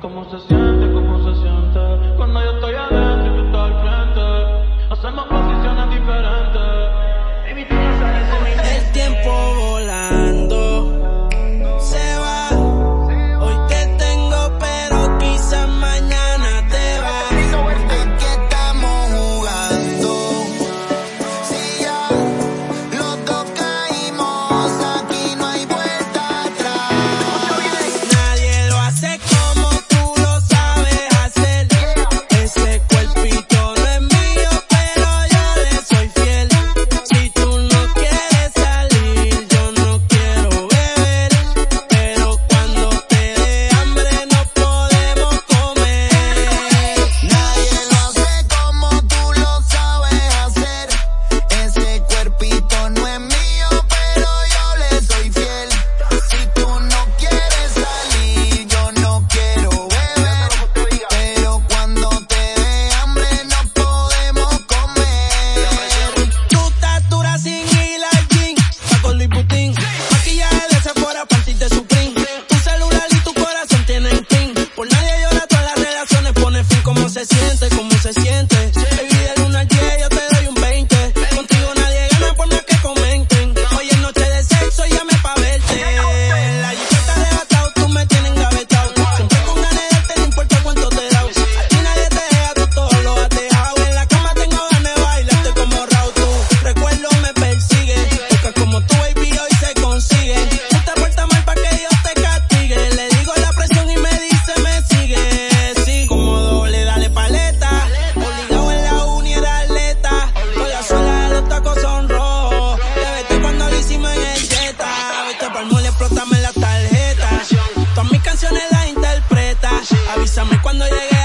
¿Cómo se siente? ¿Cómo se siente? Cuando yo estoy adentro y tú estás al frente. Hacemos posiciones diferentes. Bésame cuando llegue